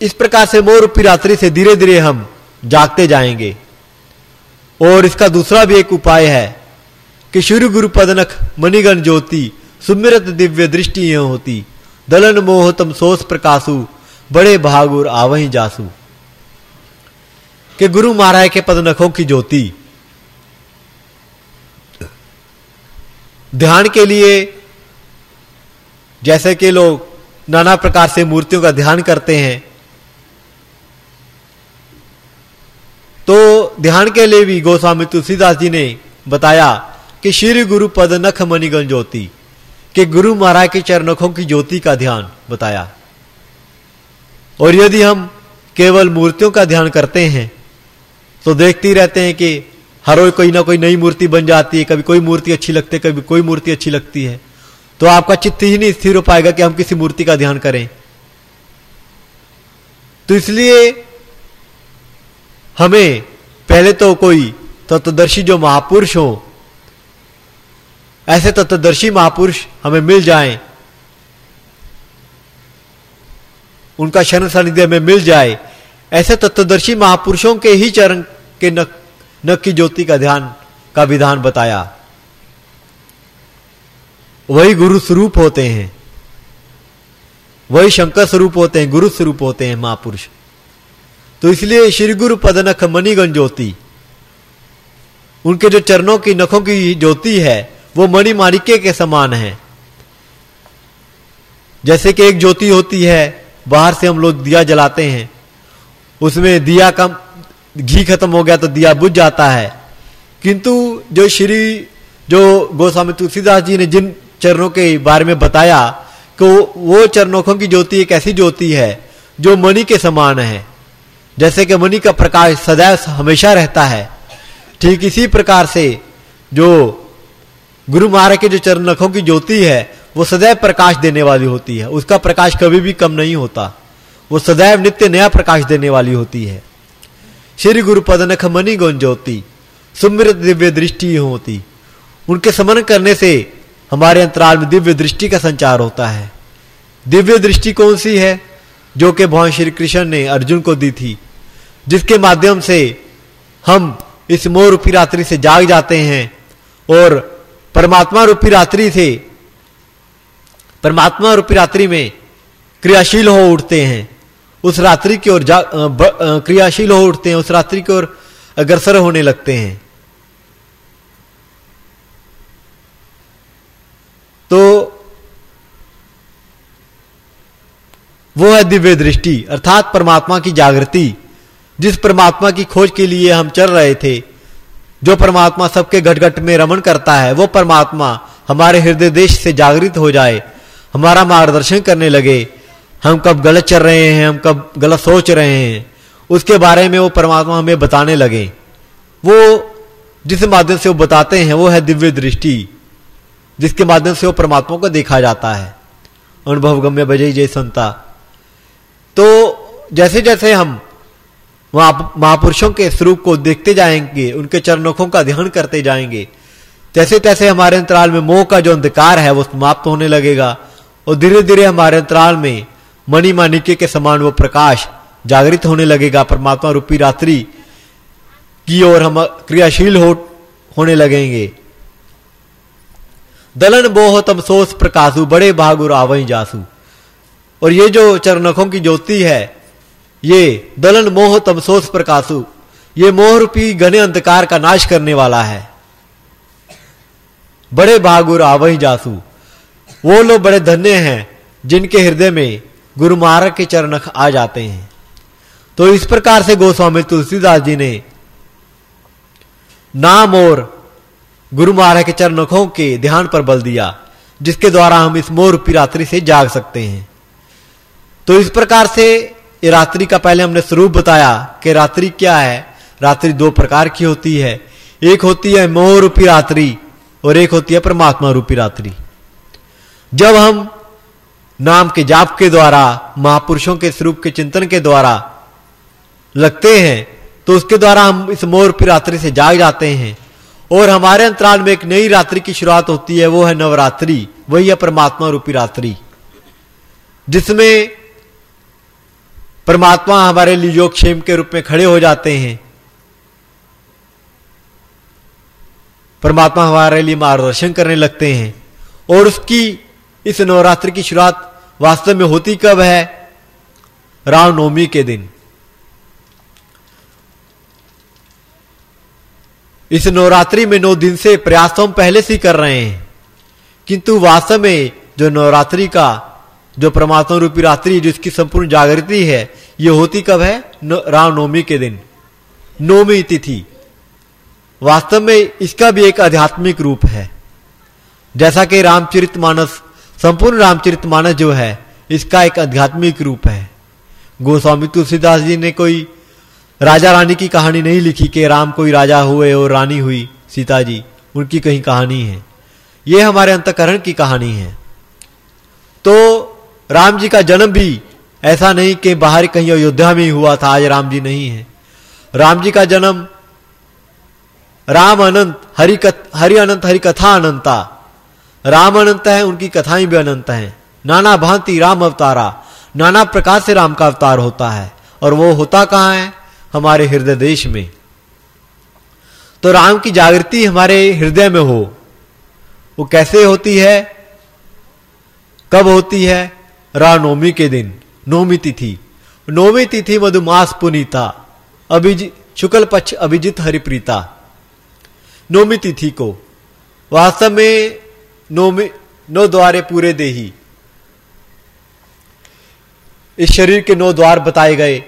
[SPEAKER 1] اس پرکار سے مور روپی راتری سے دھیرے دھیرے ہم جاگتے جائیں گے۔ اور اس کا دوسرا بھی ایک اپائے ہے کہ شروع گرو پدنک منی گن جوتی سمرت دیویہ دشٹی ہوتی۔ دلن موہتم سوس پرکاسو، بڑے بھاگور آوہیں جاسو۔ کہ گرو مہاراج کے پدنکھوں کی جوتی دھیان کے لیے جیسے کہ لوگ نانا پرکار سے مورتیوں کا دھیان کرتے ہیں، تو دھیان کے لیے بھی گوسوامی تلسی داس جی نے بتایا کہ شری گرو پد نکھ منی گن جوتی، کہ گرو مہاراج کے چرنکھوں کی جوتی کا دھیان بتایا۔ اور یدی ہم کیول مورتیوں کا دھیان کرتے ہیں، تو دیکھتی رہتے ہیں کہ ہر روز کوئی نہ کوئی نئی مورتی بن جاتی ہے، کبھی کوئی مورتی اچھی لگتی ہے، کبھی کوئی مورتی اچھی لگتی ہے۔ تو آپ کا چت ہی نہیں استھر ہو پائے گا کہ ہم کسی مورتی کا دھیان کریں۔ تو اس لیے ہمیں پہلے تو کوئی تتدرشی جو مہاپرش ہوں، ایسے تتدرشی مہاپرش ہمیں مل جائیں۔ ان کا شرن ساندھ ہمیں مل جائے۔ ایسے تتدرشی مہاپرشوں کے ہی چرن کے نق نک کی جوتی کا دھیان کا ودھان بتایا۔ وہی گرو سروپ ہوتے ہیں۔ وہی شنکر سروپ ہوتے ہیں، گرو سروپ ہوتے ہیں مہا تو اس لیے شری گرو پد نکھ منی گن جوتی، ان کے جو چرنوں کی، نکھوں کی جوتی ہے، وہ منی مارکے کے سمان ہے جیسے کہ ایک جوتی ہوتی ہے، باہر سے ہم لوگ دیا جلاتے ہیں، اس میں دیا کا گھی ختم ہو گیا تو دیا بجھ جاتا ہے۔ کنتو جو شری، جو گوسوامی تلسی داس جی نے جن چرنوں کے بارے میں بتایا کہ وہ چرنوکھوں کی جوتی ایک ایسی جوتی ہے جو منی کے سمان ہے۔ جیسے کہ منی کا پرکاش سدیو ہمیشہ رہتا ہے۔ ٹھیک اسی پرکار سے جو گرو مہاراج کے جو چرنکھوں کی جوتی ہے، وہ سدیو پرکاش دینے والی ہوتی ہے۔ اس کا پرکاش کبھی بھی کم نہیں ہوتا۔ وہ سدیو نتیہ نیا پرکاش دینے والی ہوتی ہے۔ ಶ್ರೀ ಗುರುಪದನಖ ಮನಿಗೊಂಜೋತಿ ಸುಮಿರ ದಿವ್ಯ ದೃಷ್ಟಿ ہوتی ان کے سمن کرنے سے ہمارے انترال میں دیویہ درشٹی کا سنچار ہوتا ہے دیویہ درشٹی کون سی ہے جو کہ بھگوان شری کرشن نے ارجن کو دی تھی جس کے مادھیم سے ہم اس مور روپی راتری سے جاگ جاتے ہیں اور پرماتما روپی راتری سے پرماتما روپی راتری میں کریا شیل ہو اٹھتے ہیں اس راتری کی اور کریاشیل ہو اٹھتے ہیں، اس راتری کی اور اگرسر ہونے لگتے ہیں۔ تو وہ ہے دیویہ درشٹی، ارتھات پرماتما کی جاگرتی، جس پرماتما کی کھوج کے لیے ہم چل رہے تھے، جو پرماتما سب کے گٹ گٹ میں رمن کرتا ہے، وہ پرماتما ہمارے ہردے دیش سے جاگرت ہو جائے، ہمارا مارگ درشن کرنے لگے۔ ہم کب غلط چل رہے ہیں، ہم کب غلط سوچ رہے ہیں۔ اس کے بارے میں وہ پرماتما ہمیں بتانے لگے۔ وہ جس مادھیم سے وہ بتاتے ہیں، وہ ہے دیویہ درشٹی۔ جس کے مادھیم سے وہ پرماتما کو دیکھا جاتا ہے۔ انبھو گمیہ بجے جے سنتا۔ تو جیسے جیسے ہم مہاپرشوں کے سروپ کو دیکھتے جائیں گے، ان کے چرنکھوں کا دھیان کرتے جائیں گے، تیسے تیسے ہمارے انترال میں موہ کا جو اندکار ہے، وہ سماپت ہونے لگے گا۔ اور دھیرے دھیرے ہمارے انترال میں منی مان پرش جاگر ہونے لگے گا پرماتم روپی رات کی اور ہم کرنے لگیں گے دلن موہ تمسوس پرکاسو بڑے بھاگور آوئی جاسو اور یہ جو چرنکھوں کی جوتی ہے یہ دلن موہ تمسوس پرکاسو یہ موہ روپی گنے اتکار کا ناش کرنے والا ہے بڑے بھاگور آوئی جاسو وہ لوگ بڑے دھنیہ ہیں جن کے ہردے میں گرو مہارج کے چرنک آ جاتے ہیں۔ تو اس پرکار سے گوسوامی تلسی داس جی نے نام اور گرو مہارج کے چرنکھوں کے دھیان پر بل دیا، جس کے دوارا ہم اس مور پی راتری سے جاگ سکتے ہیں۔ تو اس پرکار سے یہ راتری کا پہلے ہم نے سروپ بتایا کہ راتری کیا ہے۔ راتری دو پرکار کی ہوتی ہے۔ ایک ہوتی ہے مور روپی راتری اور ایک ہوتی ہے پرماتما روپی راتری۔ جب ہم نام کے جاپ کے دوارا مہاپرشوں کے سروپ کے چنتن کے دوارا لگتے ہیں، تو اس کے دوارا ہم اس مور راتری سے جاگ جاتے ہیں۔ اور ہمارے انترال میں ایک نئی راتری کی شروعات ہوتی ہے، وہ ہے نوراتری، وہی ہے پرماتما روپی راتری۔ جس میں پرماتما ہمارے لیے یوگ شیم کے روپ میں کھڑے ہو جاتے ہیں۔ پرماتما ہمارے لیے مارگدرشن کرنے لگتے ہیں۔ اور اس کی، اس نوراتری کی شروعات واستو میں ہوتی کب ہے؟ رام نومی کے دن۔ اس نوراتری میں نو دن سے پریاس ہم پہلے سے کر رہے ہیں۔ کنتو واستو میں جو نوراتری کا، جو پرماتم روپی راتری جو اس کی سمپورن جاگرتی ہے، یہ ہوتی کب ہے؟ رام نومی کے دن۔ نومی تیتھی۔ واستو میں اس کا بھی ایک آدھیاتمک روپ ہے۔ جیسا کہ رام چرت مانس سمپورن رام چرت مانس جو ہے، اس کا ایک آدھیاتمک روپ ہے۔ گوسوامی تلسی داس جی نے کوئی راجا رانی کی کہانی نہیں لکھی کہ رام کوئی راجا ہوئے اور رانی ہوئی۔ سیتا جی ان کی کہیں کہانی ہے۔ یہ ہمارے انتکرن کی کہانی ہے۔ تو رام جی کا جنم بھی ایسا نہیں کہ باہر کہیں ایودھیا میں ہوا تھا، آج رام جی نہیں ہے۔ رام جی کا جنم رام انت ہری ہری انت ہری کتھا اننتا رام انت ہے، ان کی کتھائیں بھی انت ہیں۔ نانا بھانتی رام اوتارا، نانا پرکار سے رام کا اوتار ہوتا ہے۔ اور وہ ہوتا کہاں ہے؟ ہمارے ہردے دیش میں۔ تو رام کی جاگرتی ہمارے ہردے میں ہو۔ وہ کیسے ہوتی ہے؟ کب ہوتی ہے؟ را نومی کے دن۔ نومی تیتھی۔ نومی تیتھی مدھوماس پنیتا ابھی شکل پچھ ابھیجیت ہری پریتا۔ نومی تیتھی کو۔ واستو میں نو نو دوارے پورے دے ہی۔ اس شریر کے نو دوار بتائے گئے۔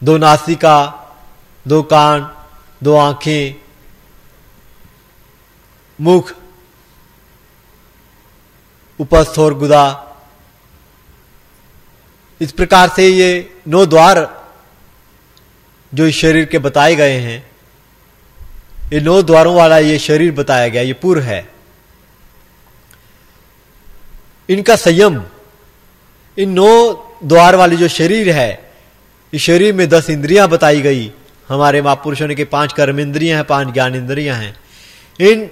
[SPEAKER 1] دو ناسکا، دو کان، دو آنکھیں۔ مکھ۔ اپستھ اور گدا۔ اس پرکار سے یہ نو دوار جو اس شریر کے بتائے گئے ہیں۔ یہ نو دواروں والا یہ شریر بتایا گیا، یہ پور ہے۔ ان کا سیم، ان نو دوار والی جو شریر ہے اس شریر میں دس اندریاں بتائی گئی۔ ہمارے ماں نے کے پانچ کرم اندریاں ہیں، پانچ گیان اندریاں ہیں۔ ان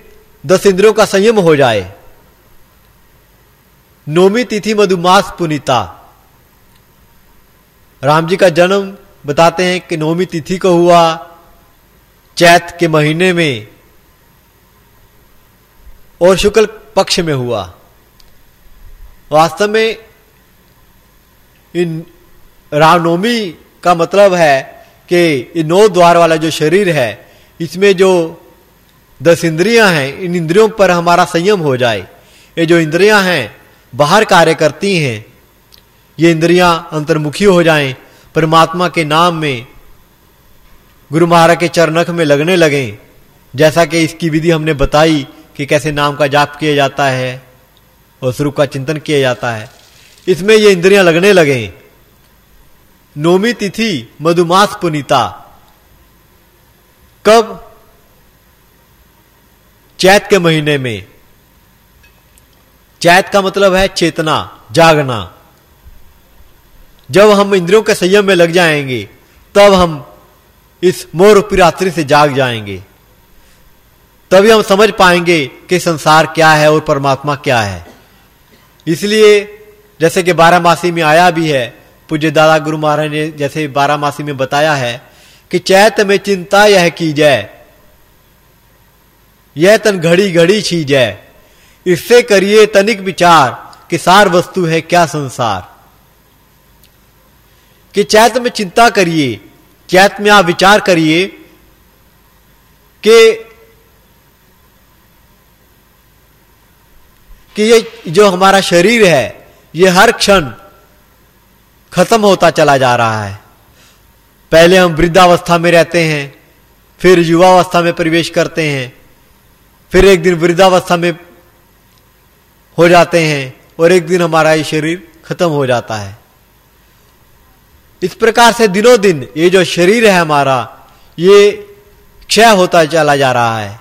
[SPEAKER 1] دس اندروں کا سیم ہو جائے۔ نومی تیتھی مدوماس پنیتا رام جی کا جنم، بتاتے ہیں کہ نومی تیتھی کو ہوا۔ چیت کے مہینے میں اور شکل پکش میں ہوا۔ واستو میں ان رام نومی کا مطلب ہے کہ یہ نو دوار والا جو شریر ہے، اس میں جو دس اندریاں ہیں، ان اندریوں پر ہمارا سیم ہو جائے۔ یہ جو اندریاں ہیں، باہر کاریہ کرتی ہیں، یہ اندریاں انترمکھی ہو جائیں۔ پرماتما کے نام میں گرو مہاراج کے چرنک میں لگنے لگیں جیسا کہ اس کی ودھی ہم نے بتائی کہ کیسے نام کا جاپ کیا جاتا ہے اور سرو کا چنتن کیا جاتا ہے۔ اس میں یہ اندریاں لگنے لگیں نومی تیتھی مدوماس پنیتا کب؟ چیت کے مہینے میں۔ چیت کا مطلب ہے چیتنا، جاگنا۔ جب ہم اندروں کے سیم میں لگ جائیں گے، تب ہم اس مور پراتری سے جاگ جائیں گے۔ تبھی ہم سمجھ پائیں گے کہ سنسار کیا ہے اور پرماتما کیا ہے۔ اس لیے جیسے کہ بارہ ماسی میں آیا بھی ہے پوجے دادا گرو مہاراج نے جیسے بارہ ماسی میں بتایا ہے کہ چیت میں چنتا یہ کی جائے۔ یہ تن گھڑی گھڑی چھی جائے۔ اس سے کریے تنک بچار کہ سار وستو ہے کیا سنسار۔ کہ چیت میں چنتا کریے۔ چیت میں آپ وچار کریے کہ کہ یہ جو ہمارا شریر ہے، یہ ہر کھن ختم ہوتا چلا جا رہا ہے۔ پہلے ہم وردھاوستھا میں رہتے ہیں، پھر یواوستھا میں پرویش کرتے ہیں، پھر ایک دن وردھاوستھا میں ہو جاتے ہیں اور ایک دن ہمارا یہ شریر ختم ہو جاتا ہے۔ اس پرکار سے دنوں دن یہ جو شریر ہے ہمارا یہ کھے ہوتا چلا جا رہا ہے۔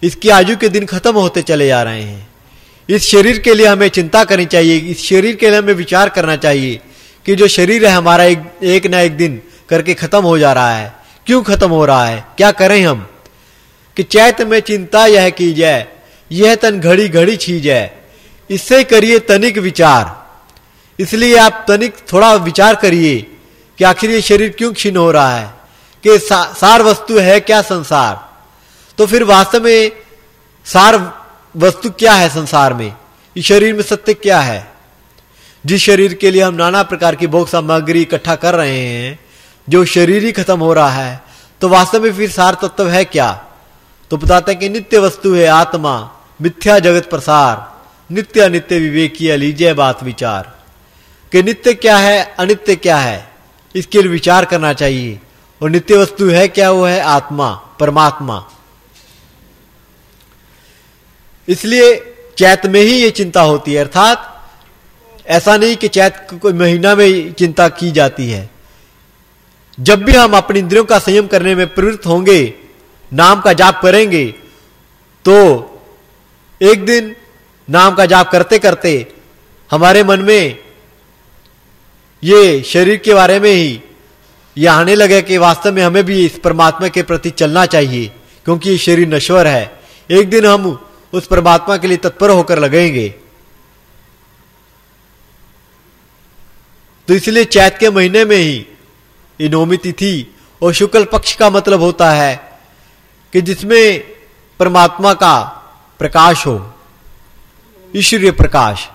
[SPEAKER 1] اس کی آجو کے دن ختم ہوتے چلے جا رہے ہیں۔ اس شریر کے لیے ہمیں چنتا کرنی چاہیے۔ اس شریر کے لیے ہمیں وچار کرنا چاہیے کہ جو شریر ہے ہمارا ایک, ایک نہ ایک دن کر کے ختم ہو جا رہا ہے۔ کیوں ختم ہو رہا ہے؟ کیا کریں ہم؟ کہ چیت میں چنتا یہ کی جائے یہ تن گھڑی گھڑی چھی جائے اس سے کریے تنک وچار۔ اس لیے آپ تنک تھوڑا وچار کریے۔ کہ آخر یہ شریر کیوں چھن ہو رہا ہے؟ کہ سار وستو ہے کیا سنسار؟ تو پھر واستو میں سار وستو کیا ہے سنسار میں؟ یہ شریر میں ستیہ کیا ہے؟ جس شریر کے لیے ہم نانا پرکار کی بھوگ سامگری اکٹھا کر رہے ہیں، جو شریر ہی ختم ہو رہا ہے، تو واستو میں پھر سار تتو ہے کیا؟ تو بتاتا ہے کہ نتیہ وستو ہے آتما، متھیا جگت پرسار، نتیہ نتیہ وویکی لیجے بات وچار۔ کہ نتیہ کیا ہے، انتیہ کیا ہے؟ اس کے لیے وچار کرنا چاہیے۔ اور نتیہ وستو ہے کیا؟ وہ ہے آتما، پرماتما۔ اس لیے چیت میں ہی یہ چنتا ہوتی ہے، ارتھات ایسا نہیں کہ چیت کوئی مہینہ میں چنتا کی جاتی ہے۔ جب بھی ہم اپنی اندروں کا سیم کرنے میں پروت ہوں گے، نام کا جاپ کریں گے، تو ایک دن نام کا جاپ کرتے کرتے ہمارے من میں یہ شریر کے بارے میں ہی، یہ آنے لگے کہ واستو میں ہمیں بھی اس پرماتما کے پرتی چلنا چاہیے، کیونکہ یہ شریر نشور ہے۔ ایک دن ہم اس پرماتما کے لیے تتپر ہو کر لگیں گے۔ تو اس لیے چیت کے مہینے میں ہی یہ نومی تھی اور شکل پکش کا مطلب ہوتا ہے کہ جس میں پرماتما کا پرکاش ہو۔ ایشوریہ پرکاش۔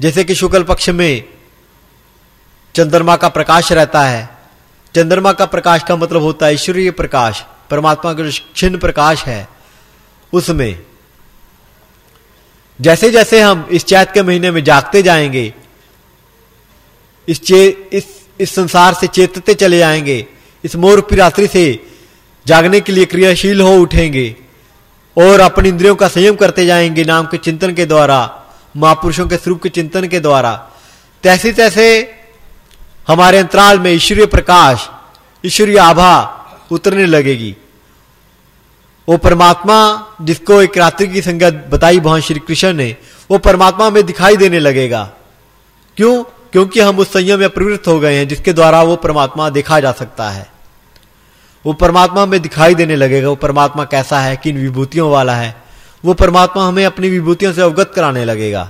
[SPEAKER 1] جیسے کہ شکل پکش میں چندرما کا پرکاش رہتا ہے۔ چندرما کا پرکاش کا مطلب ہوتا ہے ایشوریہ پرکاش، پرماتما کا جو چھن پرکاش ہے، اس میں۔ جیسے جیسے ہم اس چیت کے مہینے میں جاگتے جائیں گے، اس چیت اس اس سنسار سے چیتتے چلے جائیں گے، اس مور پیراتری سے جاگنے کے لیے کریاشیل ہو اٹھیں گے اور اپنی اندروں کا سیم کرتے جائیں گے نام کے چنتن کے دوارا۔ مہاپرشوں کے سروپ کے چنتن کے دوارا۔ تیسے تیسے ہمارے انترال میں ایشوریہ پرکاش، ایشوریہ آبھا اترنے لگے گی۔ وہ پرماتما جس کو ایک راتری کی سنگت بتائی بہت شری کرشن نے، وہ پرماتما میں دکھائی دینے لگے گا۔ کیوں؟ کیونکہ ہم اس سنیم میں پروت ہو گئے ہیں جس کے دوارا وہ پرماتما دیکھا جا سکتا ہے۔ وہ پرماتما میں دکھائی دینے لگے گا۔ وہ پرماتما کیسا ہے، کن وبھوتیوں والا ہے۔ وہ پرماتما ہمیں اپنی وبھوتیوں سے اوگت کرانے لگے گا۔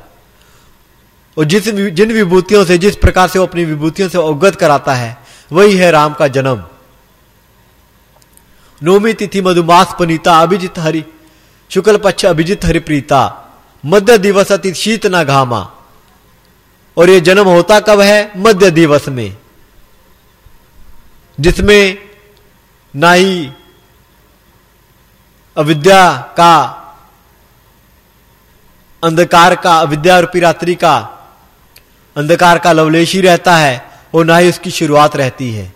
[SPEAKER 1] اور جس جن وبھوتیوں سے جس پرکار سے وہ اپنی وبھوتیوں سے اوگت کراتا ہے، وہی ہے رام کا جنم۔ نومی تیتھی مدھوماس پنیتا ابھیجیت ہری، شکل پچھ ابھیجیت ہری پریتا، مدھیہ دیوس اتی شیت نہ گھاما۔ اور یہ جنم ہوتا کب ہے؟ مدھیہ دیوس میں۔ جس میں نہ ہی اودیا کا اندھکار کا، ودیا روپی راتری کا، اندھکار کا لولیش ہی رہتا ہے اور نہ ہی اس کی شروعات رہتی ہے۔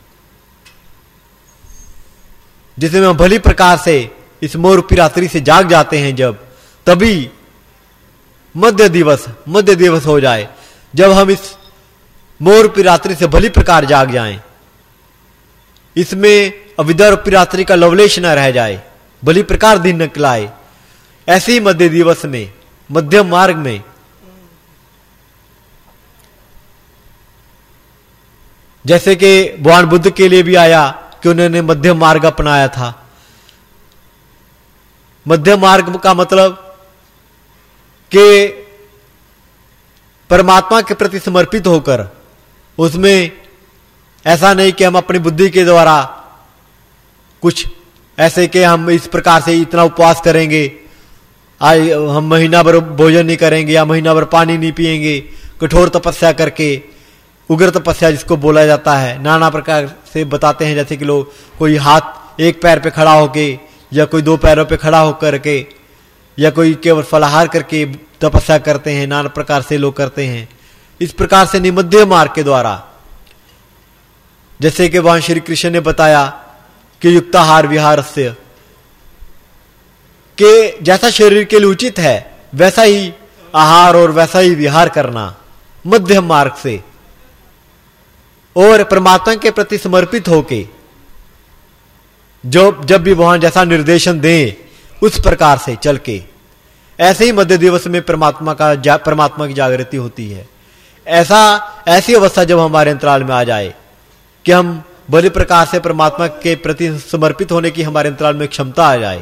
[SPEAKER 1] جسے میں بھلی پرکار سے اس مور روپی راتری سے جاگ جاتے ہیں جب، تبھی مدھیہ دیوس مدھیہ دیوس ہو جائے۔ جب ہم اس مور روپی راتری سے بھلی پرکار جاگ جائیں، اس میں اودیا روپی راتری کا لولیش نہ رہ جائے، بھلی پرکار دن نکلائے۔ ایسے ہی مدھیہ دیوس میں مدھیہ مارگ میں۔ جیسے کہ بھگوان بدھ کے لیے بھی آیا کہ انہوں نے مدھیہ مارگ اپنایا تھا۔ مدھیہ مارگ کا مطلب کہ پرماتما کے پرتی سمرپت ہو کر اس میں ایسا نہیں کہ ہم اپنی بدھی کے دوارا کچھ ایسے کہ ہم اس پرکار سے اتنا اپواس کریں گے۔ آج ہم مہینہ بھر بھوجن نہیں کریں گے یا مہینہ بھر پانی نہیں پیئیں گے، کٹھور تپسیا کر کے، اگر تپسیا جس کو بولا جاتا ہے، نانا پرکار سے بتاتے ہیں جیسے کہ لوگ کوئی ہاتھ ایک پیر پہ کھڑا ہو کے یا کوئی دو پیروں پہ کھڑا ہو کر کے یا کوئی کیول فلاحار کر کے تپسیا کرتے ہیں، نانا پرکار سے لوگ کرتے ہیں۔ اس پرکار سے نمدے مار کے دوارا۔ جیسے کہ وہاں شری کرشن نے بتایا کہ یوکتا ہار وہار سے۔ کہ جیسا شریر کے لیے اچت ہے، ویسا ہی آہار اور ویسا ہی وہار کرنا مدھیم مارگ سے۔ اور پرماتما کے پرتی سمرپت ہو کے جو جب بھی وہاں جیسا نردیشن دیں، اس پرکار سے چل کے۔ ایسے ہی مدھیہ دیوس میں پرماتما کا جا، پرماتما کی جاگرتی ہوتی ہے۔ ایسا، ایسی اوسا جب ہمارے انترال میں آ جائے کہ ہم بلی پرکار سے پرماتما کے پرتی سمرپت ہونے کی ہمارے انترال میں کھمتا آ جائے۔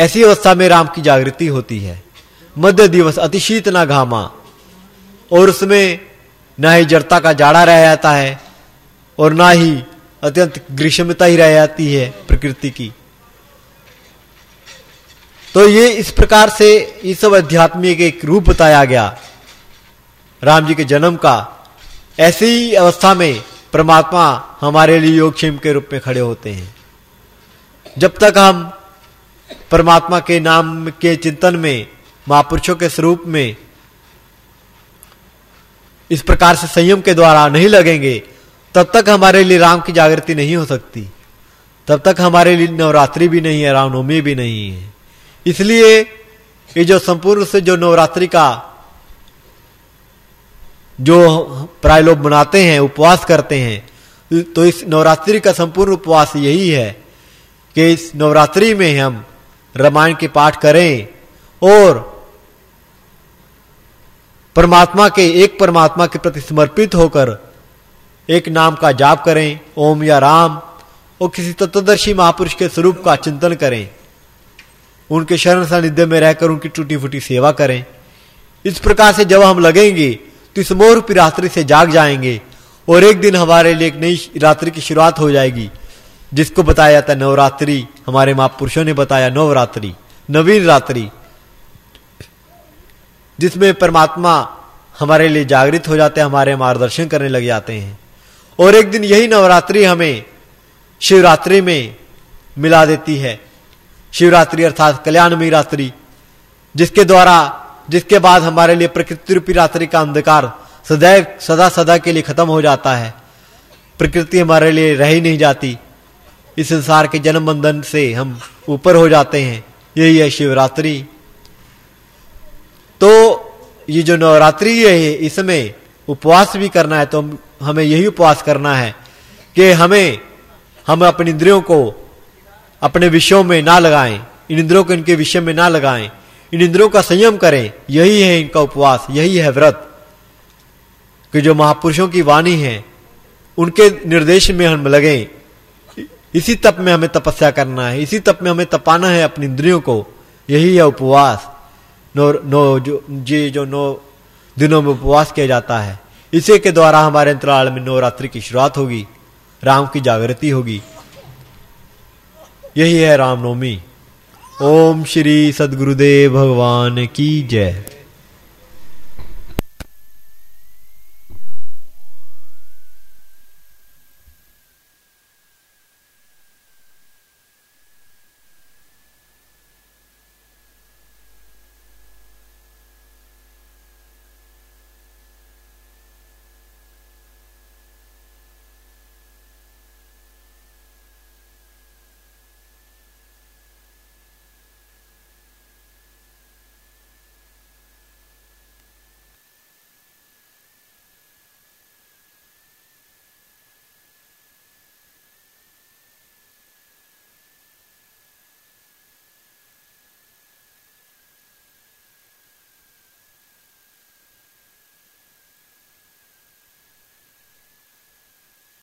[SPEAKER 1] ایسی اوستھا میں رام کی جاگೃತಿ ہوتی ہے۔ مدھ دیوس اتشیت نہ گھاما۔ اور اس میں نہ ہی جڑتا کا جاڑا رہ جاتا ہے اور نہ ہی اتنت گریشمتا ہی رہ جاتی ہے پرکرتی کی۔ تو یہ اس پرکار سے یہ سب ادھیاتمی کے ایک روپ بتایا گیا۔ رام جی کے جنم کا ایسی اوستھا میں پرماتما ہمارے لیے یوگشیم کے روپ میں کھڑے ہوتے ہیں۔ جب تک ہم پرماتما کے نام کے چنتن میں، مہاپرشوں کے سروپ میں اس پرکار سے سیم کے دوارا نہیں لگیں گے، تب تک ہمارے لیے رام کی جاگرتی نہیں ہو سکتی۔ تب تک ہمارے لیے نوراتری بھی نہیں ہے رام نومی بھی نہیں ہے۔ اس لیے یہ جو سمپورن سے جو نوراتری کا جو پرائے لوگ مناتے ہیں، اپواس کرتے ہیں، تو اس نوراتری کا سمپورن اپواس یہی ہے کہ اس نوراتری میں ہم رامائن کے پاٹ کریں اور پرماتما کے ایک پرماتما کے پرتی سمرپت ہو کر ایک نام کا جاپ کریں، اوم یا رام، اور کسی تتدرشی مہاپرش کے سروپ کا چنتن کریں۔ ان کے شرن ساندھیہ میں رہ کر ان کی ٹوٹی پھوٹی سیوا کریں۔ اس پرکار سے جب ہم لگیں گے تو اس مور پی راتری سے جاگ جائیں گے اور ایک دن ہمارے لیے ایک نئی راتری کی شروعات ہو جائے گی۔ جس کو بتایا جاتا ہے نوراتری، ہمارے ماں پرشوں نے بتایا نوراتری نویر راتری، جس میں پرماتما ہمارے لیے جاگرت ہو جاتے ہیں، ہمارے مارگدرشن کرنے لگ جاتے ہیں۔ اور ایک دن یہی نوراتری ہمیں شیوراتری میں ملا دیتی ہے۔ شیوراتری ارتھات کلیانمی راتری، جس کے دوارا، جس کے بعد ہمارے لیے پرکرتی روپی راتری کا اندکار سدا سدا سدا کے لیے ختم ہو جاتا ہے۔ پرکرتی ہمارے لیے رہ نہیں جاتی۔ اس انسار کے جنم بندھن سے ہم اوپر ہو جاتے ہیں۔ یہی ہے شیوراتری۔ تو یہ جو نوراتری ہے، اس میں اپواس بھی کرنا ہے، تو ہمیں یہی اپواس کرنا ہے کہ ہمیں ہم اپنی اندروں کو اپنے وشوں میں نہ لگائیں۔ ان اندروں کو ان کے وشے میں نہ لگائیں۔ ان اندروں کا سنیم کریں۔ یہی ہے ان کا اپواس، یہی ہے ورت۔ کہ جو مہاپرشوں کی وانی ہے ان کے نردیش میں ہم لگیں۔ اسی تپ میں ہمیں تپسیا کرنا ہے، اسی تپ میں ہمیں تپانا ہے اپنی اندریوں کو۔ یہی ہے اپواس۔ نو نو جو جی جو نو دنوں میں اپواس کیا جاتا ہے۔ اسی کے دوارا ہمارے انترال میں نو نوراتری کی شروعات ہوگی۔ رام کی جاگرتی ہوگی۔ یہی ہے رام نومی۔ اوم شری سدگرو دیو بھگوان کی جے۔